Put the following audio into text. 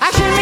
I can't